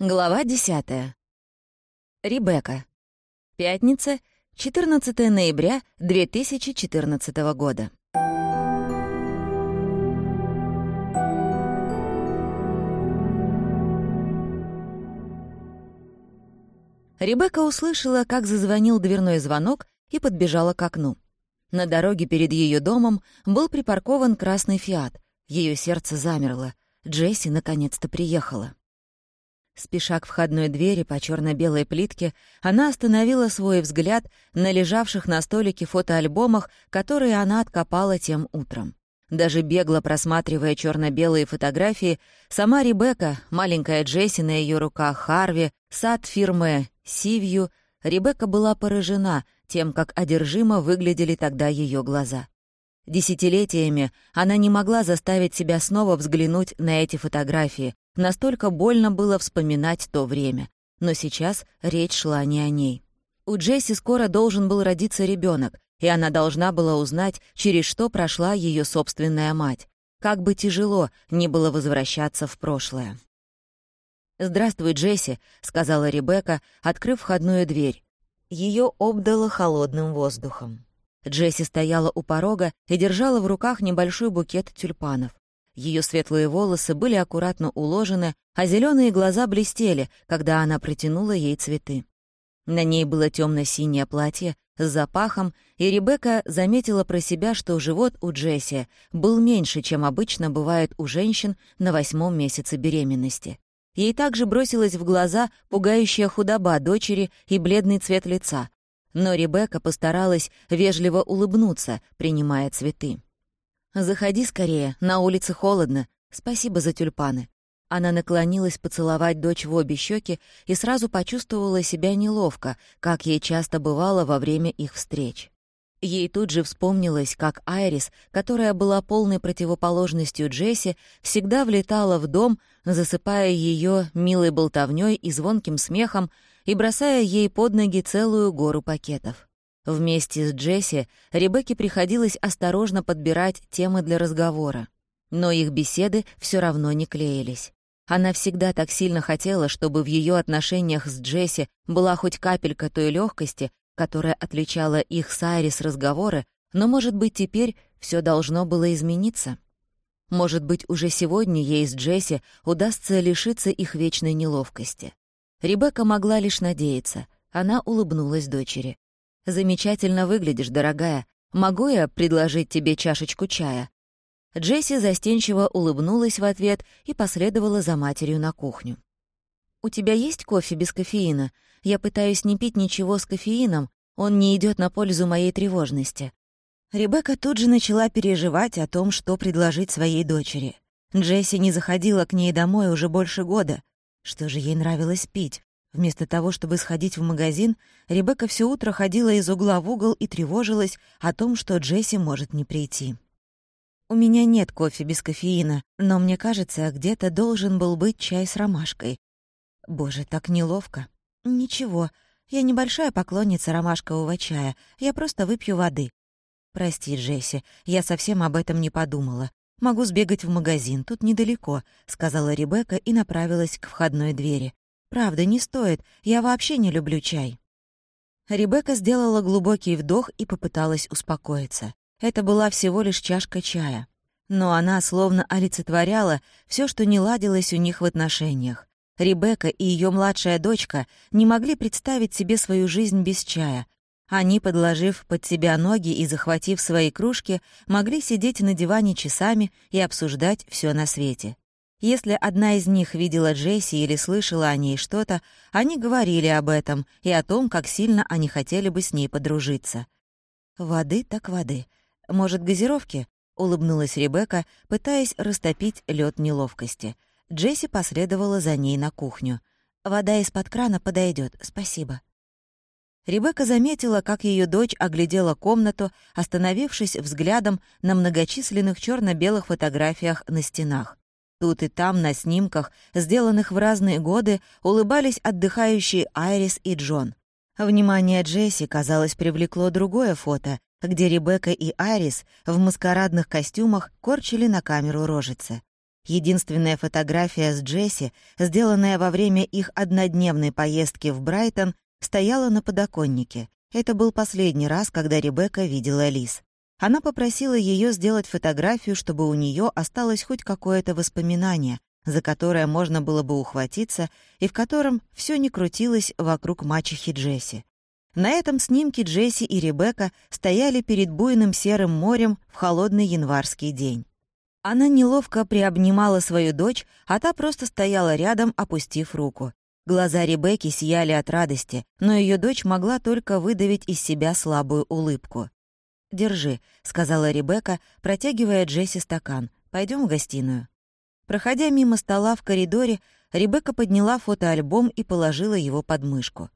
Глава 10. Ребекка. Пятница, 14 ноября 2014 года. Ребекка услышала, как зазвонил дверной звонок и подбежала к окну. На дороге перед ее домом был припаркован красный «Фиат». Ее сердце замерло. Джесси наконец-то приехала. Спеша к входной двери по черно белой плитке, она остановила свой взгляд на лежавших на столике фотоальбомах, которые она откопала тем утром. Даже бегло просматривая черно белые фотографии, сама Ребекка, маленькая Джесси на ее руках, Харви, сад фирмы «Сивью», Ребекка была поражена тем, как одержимо выглядели тогда ее глаза. Десятилетиями она не могла заставить себя снова взглянуть на эти фотографии, Настолько больно было вспоминать то время. Но сейчас речь шла не о ней. У Джесси скоро должен был родиться ребенок, и она должна была узнать, через что прошла ее собственная мать. Как бы тяжело не было возвращаться в прошлое. «Здравствуй, Джесси», — сказала Ребекка, открыв входную дверь. Ее обдало холодным воздухом. Джесси стояла у порога и держала в руках небольшой букет тюльпанов. Ее светлые волосы были аккуратно уложены, а зеленые глаза блестели, когда она протянула ей цветы. На ней было темно-синее платье с запахом, и Ребекка заметила про себя, что живот у Джесси был меньше, чем обычно бывает у женщин на восьмом месяце беременности. Ей также бросилась в глаза пугающая худоба дочери и бледный цвет лица. Но Ребекка постаралась вежливо улыбнуться, принимая цветы. «Заходи скорее, на улице холодно. Спасибо за тюльпаны». Она наклонилась поцеловать дочь в обе щеки и сразу почувствовала себя неловко, как ей часто бывало во время их встреч. Ей тут же вспомнилось, как Айрис, которая была полной противоположностью Джесси, всегда влетала в дом, засыпая ее милой болтовней и звонким смехом и бросая ей под ноги целую гору пакетов. Вместе с Джесси Ребекке приходилось осторожно подбирать темы для разговора. Но их беседы все равно не клеились. Она всегда так сильно хотела, чтобы в ее отношениях с Джесси была хоть капелька той легкости, которая отличала их с Айрис разговоры, но, может быть, теперь все должно было измениться. Может быть, уже сегодня ей с Джесси удастся лишиться их вечной неловкости. Ребекка могла лишь надеяться. Она улыбнулась дочери. «Замечательно выглядишь, дорогая. Могу я предложить тебе чашечку чая?» Джесси застенчиво улыбнулась в ответ и последовала за матерью на кухню. «У тебя есть кофе без кофеина? Я пытаюсь не пить ничего с кофеином, он не идет на пользу моей тревожности». Ребекка тут же начала переживать о том, что предложить своей дочери. Джесси не заходила к ней домой уже больше года. Что же ей нравилось пить? Вместо того, чтобы сходить в магазин, Ребекка все утро ходила из угла в угол и тревожилась о том, что Джесси может не прийти. «У меня нет кофе без кофеина, но мне кажется, где-то должен был быть чай с ромашкой. Боже, так неловко. Ничего, я небольшая поклонница ромашкового чая, я просто выпью воды. Прости, Джесси, я совсем об этом не подумала. Могу сбегать в магазин, тут недалеко», — сказала Ребекка и направилась к входной двери. Правда, не стоит. Я вообще не люблю чай». Ребекка сделала глубокий вдох и попыталась успокоиться. Это была всего лишь чашка чая. Но она словно олицетворяла все, что не ладилось у них в отношениях. Ребекка и ее младшая дочка не могли представить себе свою жизнь без чая. Они, подложив под себя ноги и захватив свои кружки, могли сидеть на диване часами и обсуждать все на свете. Если одна из них видела Джесси или слышала о ней что-то, они говорили об этом и о том, как сильно они хотели бы с ней подружиться. «Воды так воды. Может, газировки?» — улыбнулась Ребекка, пытаясь растопить лед неловкости. Джесси последовала за ней на кухню. «Вода из-под крана подойдет, спасибо». Ребекка заметила, как ее дочь оглядела комнату, остановившись взглядом на многочисленных черно белых фотографиях на стенах. Тут и там на снимках, сделанных в разные годы, улыбались отдыхающие Айрис и Джон. Внимание Джесси, казалось, привлекло другое фото, где Ребекка и Айрис в маскарадных костюмах корчили на камеру рожицы. Единственная фотография с Джесси, сделанная во время их однодневной поездки в Брайтон, стояла на подоконнике. Это был последний раз, когда Ребекка видела Лиз. Она попросила ее сделать фотографию, чтобы у нее осталось хоть какое-то воспоминание, за которое можно было бы ухватиться и в котором все не крутилось вокруг мачехи Джесси. На этом снимке Джесси и Ребекка стояли перед буйным серым морем в холодный январский день. Она неловко приобнимала свою дочь, а та просто стояла рядом, опустив руку. Глаза Ребекки сияли от радости, но ее дочь могла только выдавить из себя слабую улыбку. «Держи», — сказала Ребекка, протягивая Джесси стакан. Пойдем в гостиную». Проходя мимо стола в коридоре, Ребекка подняла фотоальбом и положила его под мышку.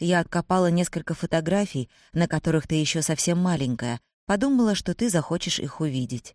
«Я откопала несколько фотографий, на которых ты еще совсем маленькая. Подумала, что ты захочешь их увидеть».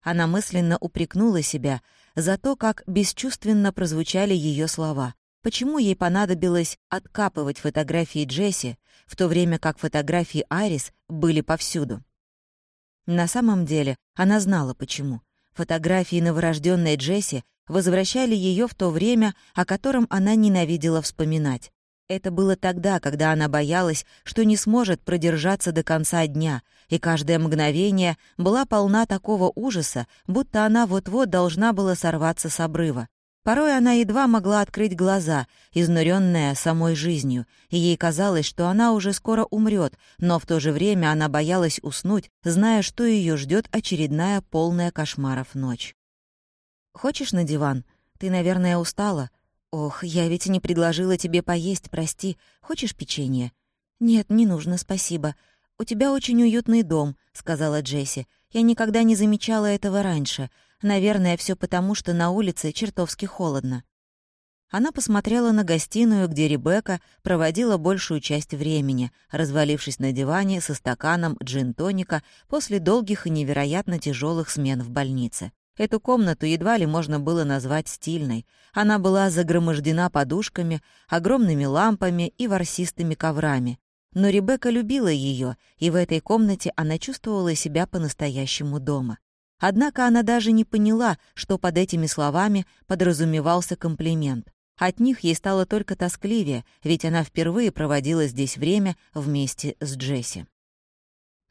Она мысленно упрекнула себя за то, как бесчувственно прозвучали ее слова. Почему ей понадобилось откапывать фотографии Джесси, в то время как фотографии Арис были повсюду? На самом деле она знала, почему. Фотографии новорожденной Джесси возвращали ее в то время, о котором она ненавидела вспоминать. Это было тогда, когда она боялась, что не сможет продержаться до конца дня, и каждое мгновение была полна такого ужаса, будто она вот-вот должна была сорваться с обрыва. Порой она едва могла открыть глаза, изнуренная самой жизнью, и ей казалось, что она уже скоро умрет, но в то же время она боялась уснуть, зная, что ее ждет очередная полная кошмаров ночь. «Хочешь на диван? Ты, наверное, устала. Ох, я ведь не предложила тебе поесть, прости. Хочешь печенье?» «Нет, не нужно, спасибо. У тебя очень уютный дом», — сказала Джесси. «Я никогда не замечала этого раньше. Наверное, все потому, что на улице чертовски холодно. Она посмотрела на гостиную, где Ребекка проводила большую часть времени, развалившись на диване со стаканом джин-тоника после долгих и невероятно тяжелых смен в больнице. Эту комнату едва ли можно было назвать стильной. Она была загромождена подушками, огромными лампами и ворсистыми коврами. Но Ребекка любила ее, и в этой комнате она чувствовала себя по-настоящему дома. Однако она даже не поняла, что под этими словами подразумевался комплимент. От них ей стало только тоскливее, ведь она впервые проводила здесь время вместе с Джесси.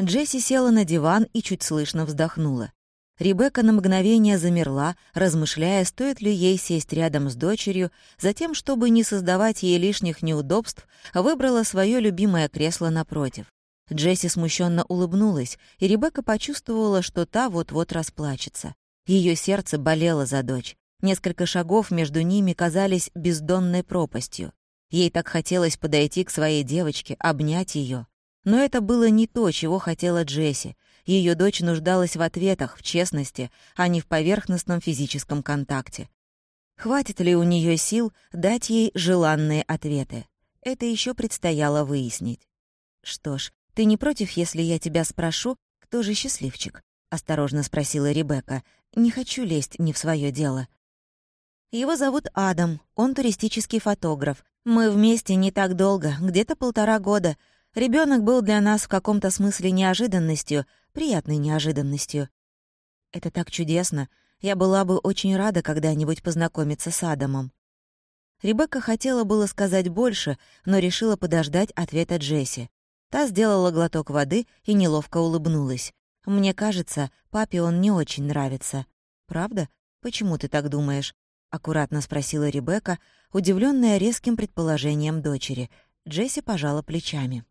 Джесси села на диван и чуть слышно вздохнула. Ребекка на мгновение замерла, размышляя, стоит ли ей сесть рядом с дочерью, затем, чтобы не создавать ей лишних неудобств, выбрала свое любимое кресло напротив. Джесси смущенно улыбнулась, и Ребекка почувствовала, что та вот-вот расплачется. Ее сердце болело за дочь. Несколько шагов между ними казались бездонной пропастью. Ей так хотелось подойти к своей девочке, обнять ее. Но это было не то, чего хотела Джесси. Ее дочь нуждалась в ответах, в честности, а не в поверхностном физическом контакте. Хватит ли у нее сил дать ей желанные ответы? Это еще предстояло выяснить. Что ж, «Ты не против, если я тебя спрошу, кто же счастливчик?» — осторожно спросила Ребекка. «Не хочу лезть не в свое дело». «Его зовут Адам, он туристический фотограф. Мы вместе не так долго, где-то полтора года. Ребенок был для нас в каком-то смысле неожиданностью, приятной неожиданностью. Это так чудесно. Я была бы очень рада когда-нибудь познакомиться с Адамом». Ребекка хотела было сказать больше, но решила подождать ответа Джесси. Та сделала глоток воды и неловко улыбнулась. «Мне кажется, папе он не очень нравится». «Правда? Почему ты так думаешь?» — аккуратно спросила Ребекка, удивленная резким предположением дочери. Джесси пожала плечами.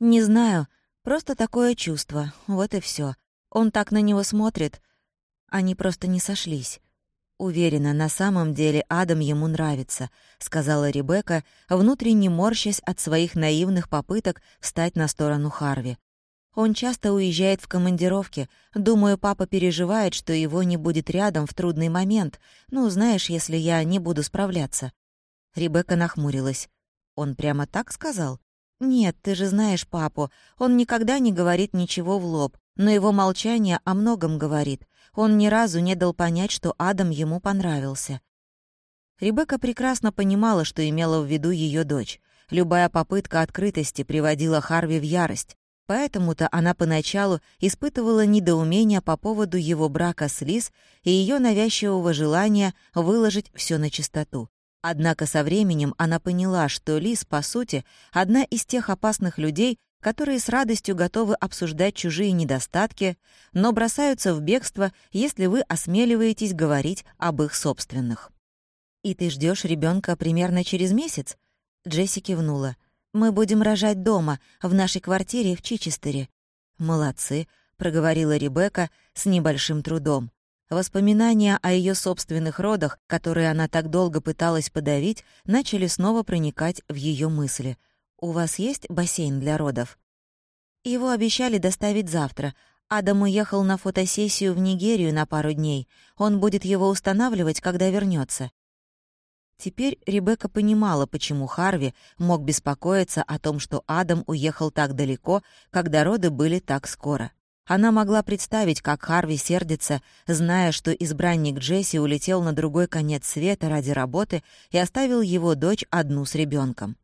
«Не знаю, просто такое чувство, вот и все. Он так на него смотрит. Они просто не сошлись. «Уверена, на самом деле Адам ему нравится», — сказала Ребекка, внутренне морщась от своих наивных попыток встать на сторону Харви. «Он часто уезжает в командировки. Думаю, папа переживает, что его не будет рядом в трудный момент. Ну, знаешь, если я не буду справляться». Ребекка нахмурилась. «Он прямо так сказал?» «Нет, ты же знаешь папу. Он никогда не говорит ничего в лоб, но его молчание о многом говорит. Он ни разу не дал понять, что Адам ему понравился. Ребекка прекрасно понимала, что имела в виду ее дочь. Любая попытка открытости приводила Харви в ярость. Поэтому-то она поначалу испытывала недоумение по поводу его брака с Лиз и ее навязчивого желания выложить все на чистоту. Однако со временем она поняла, что Лиз, по сути, одна из тех опасных людей, которые с радостью готовы обсуждать чужие недостатки, но бросаются в бегство, если вы осмеливаетесь говорить об их собственных. «И ты ждешь ребенка примерно через месяц?» Джесси кивнула. Мы будем рожать дома, в нашей квартире в Чичестере». «Молодцы», — проговорила Ребекка с небольшим трудом. Воспоминания о ее собственных родах, которые она так долго пыталась подавить, начали снова проникать в ее мысли. «У вас есть бассейн для родов?» Его обещали доставить завтра. Адам уехал на фотосессию в Нигерию на пару дней. Он будет его устанавливать, когда вернется. Теперь Ребекка понимала, почему Харви мог беспокоиться о том, что Адам уехал так далеко, когда роды были так скоро. Она могла представить, как Харви сердится, зная, что избранник Джесси улетел на другой конец света ради работы и оставил его дочь одну с ребенком.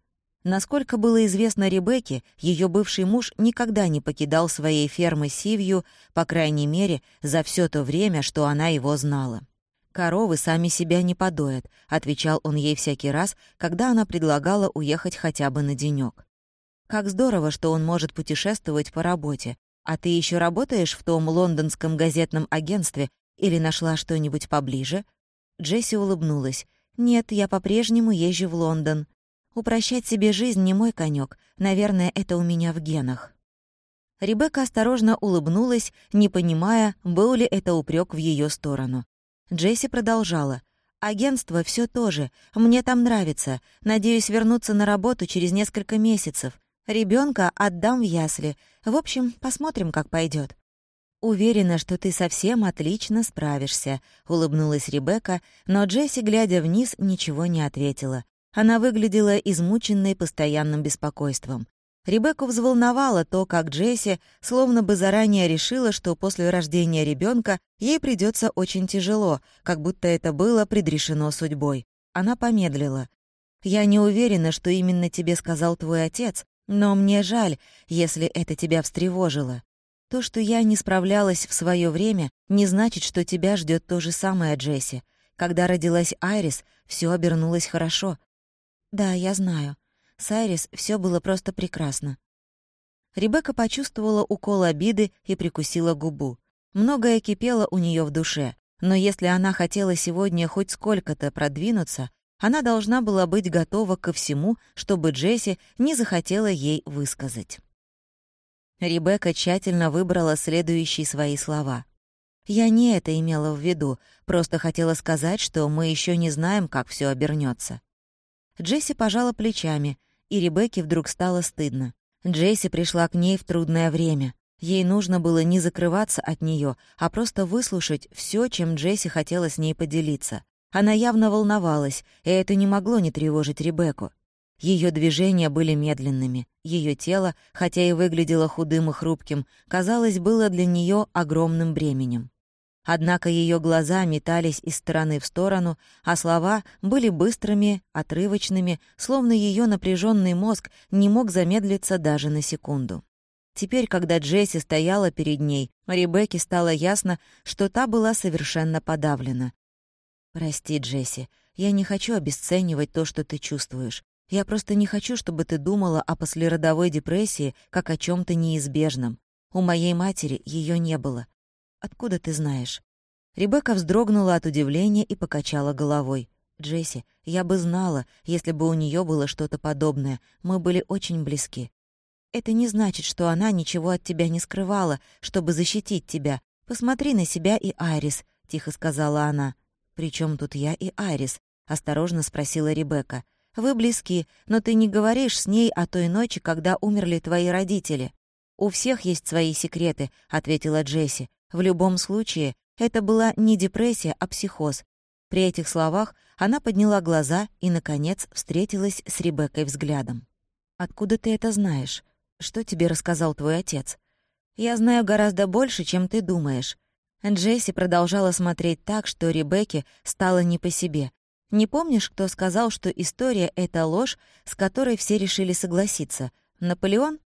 Насколько было известно Ребекке, ее бывший муж никогда не покидал своей фермы Сивью, по крайней мере, за все то время, что она его знала. «Коровы сами себя не подоят», — отвечал он ей всякий раз, когда она предлагала уехать хотя бы на денёк. «Как здорово, что он может путешествовать по работе. А ты еще работаешь в том лондонском газетном агентстве или нашла что-нибудь поближе?» Джесси улыбнулась. «Нет, я по-прежнему езжу в Лондон. Упрощать себе жизнь не мой конек. Наверное, это у меня в генах». Ребекка осторожно улыбнулась, не понимая, был ли это упрек в ее сторону. Джесси продолжала. «Агентство все то же. Мне там нравится. Надеюсь вернуться на работу через несколько месяцев. Ребенка отдам в ясли. В общем, посмотрим, как пойдет. «Уверена, что ты совсем отлично справишься», — улыбнулась Ребекка, но Джесси, глядя вниз, ничего не ответила. Она выглядела измученной постоянным беспокойством. Ребекку взволновало то, как Джесси словно бы заранее решила, что после рождения ребенка ей придется очень тяжело, как будто это было предрешено судьбой. Она помедлила. «Я не уверена, что именно тебе сказал твой отец, но мне жаль, если это тебя встревожило. То, что я не справлялась в свое время, не значит, что тебя ждет то же самое, Джесси. Когда родилась Айрис, все обернулось хорошо. Да, я знаю. С все было просто прекрасно. Ребекка почувствовала укол обиды и прикусила губу. Многое кипело у нее в душе, но если она хотела сегодня хоть сколько-то продвинуться, она должна была быть готова ко всему, чтобы Джесси не захотела ей высказать. Ребекка тщательно выбрала следующие свои слова. «Я не это имела в виду, просто хотела сказать, что мы еще не знаем, как все обернется. Джесси пожала плечами, и Ребекке вдруг стало стыдно. Джесси пришла к ней в трудное время. Ей нужно было не закрываться от нее, а просто выслушать все, чем Джесси хотела с ней поделиться. Она явно волновалась, и это не могло не тревожить Ребекку. Ее движения были медленными. Ее тело, хотя и выглядело худым и хрупким, казалось, было для нее огромным бременем. Однако ее глаза метались из стороны в сторону, а слова были быстрыми, отрывочными, словно ее напряженный мозг не мог замедлиться даже на секунду. Теперь, когда Джесси стояла перед ней, Ребекке стало ясно, что та была совершенно подавлена. «Прости, Джесси, я не хочу обесценивать то, что ты чувствуешь. Я просто не хочу, чтобы ты думала о послеродовой депрессии как о чем то неизбежном. У моей матери ее не было. Откуда ты знаешь?» Ребекка вздрогнула от удивления и покачала головой. «Джесси, я бы знала, если бы у нее было что-то подобное. Мы были очень близки. Это не значит, что она ничего от тебя не скрывала, чтобы защитить тебя. Посмотри на себя и Айрис», — тихо сказала она. «При тут я и Айрис?» — осторожно спросила Ребекка. «Вы близки, но ты не говоришь с ней о той ночи, когда умерли твои родители». «У всех есть свои секреты», — ответила Джесси. В любом случае, это была не депрессия, а психоз. При этих словах она подняла глаза и, наконец, встретилась с Ребеккой взглядом. «Откуда ты это знаешь? Что тебе рассказал твой отец?» «Я знаю гораздо больше, чем ты думаешь». Джесси продолжала смотреть так, что Ребекке стало не по себе. «Не помнишь, кто сказал, что история — это ложь, с которой все решили согласиться? Наполеон?»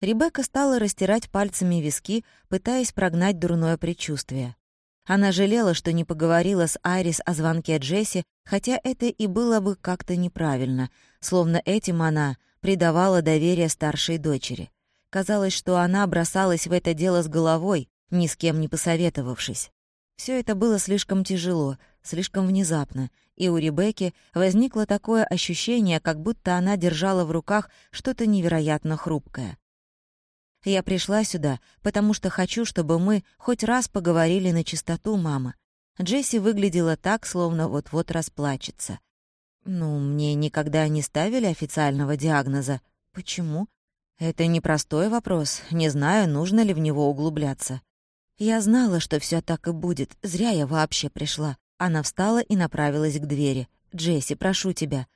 Ребекка стала растирать пальцами виски, пытаясь прогнать дурное предчувствие. Она жалела, что не поговорила с Айрис о звонке Джесси, хотя это и было бы как-то неправильно, словно этим она придавала доверие старшей дочери. Казалось, что она бросалась в это дело с головой, ни с кем не посоветовавшись. Все это было слишком тяжело, слишком внезапно, и у Ребекки возникло такое ощущение, как будто она держала в руках что-то невероятно хрупкое. Я пришла сюда, потому что хочу, чтобы мы хоть раз поговорили на чистоту, мама. Джесси выглядела так, словно вот-вот расплачется. Ну, мне никогда не ставили официального диагноза. Почему? Это непростой вопрос. Не знаю, нужно ли в него углубляться. Я знала, что все так и будет. Зря я вообще пришла. Она встала и направилась к двери. «Джесси, прошу тебя».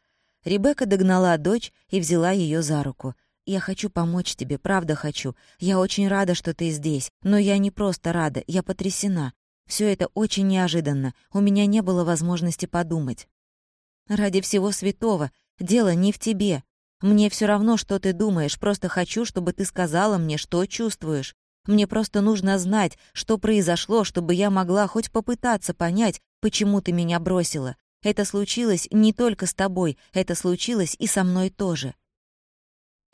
Ребекка догнала дочь и взяла ее за руку. «Я хочу помочь тебе, правда хочу. Я очень рада, что ты здесь. Но я не просто рада, я потрясена. Все это очень неожиданно. У меня не было возможности подумать. Ради всего святого. Дело не в тебе. Мне все равно, что ты думаешь. Просто хочу, чтобы ты сказала мне, что чувствуешь. Мне просто нужно знать, что произошло, чтобы я могла хоть попытаться понять, почему ты меня бросила. Это случилось не только с тобой, это случилось и со мной тоже.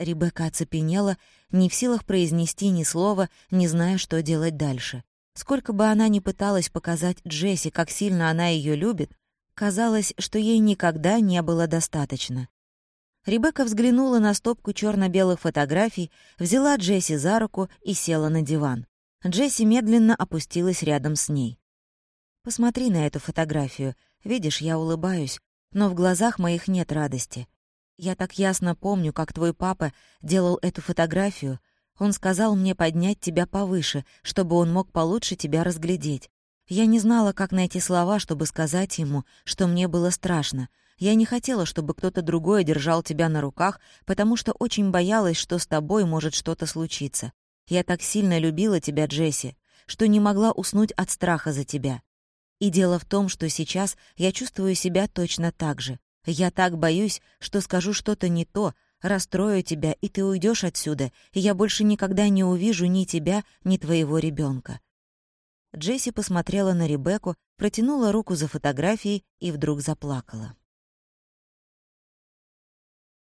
Ребекка оцепенела, не в силах произнести ни слова, не зная, что делать дальше. Сколько бы она ни пыталась показать Джесси, как сильно она ее любит, казалось, что ей никогда не было достаточно. Ребекка взглянула на стопку черно белых фотографий, взяла Джесси за руку и села на диван. Джесси медленно опустилась рядом с ней. «Посмотри на эту фотографию. Видишь, я улыбаюсь, но в глазах моих нет радости. Я так ясно помню, как твой папа делал эту фотографию. Он сказал мне поднять тебя повыше, чтобы он мог получше тебя разглядеть. Я не знала, как найти слова, чтобы сказать ему, что мне было страшно. Я не хотела, чтобы кто-то другой держал тебя на руках, потому что очень боялась, что с тобой может что-то случиться. Я так сильно любила тебя, Джесси, что не могла уснуть от страха за тебя. И дело в том, что сейчас я чувствую себя точно так же. Я так боюсь, что скажу что-то не то, расстрою тебя, и ты уйдешь отсюда, и я больше никогда не увижу ни тебя, ни твоего ребенка. Джесси посмотрела на Ребекку, протянула руку за фотографией и вдруг заплакала.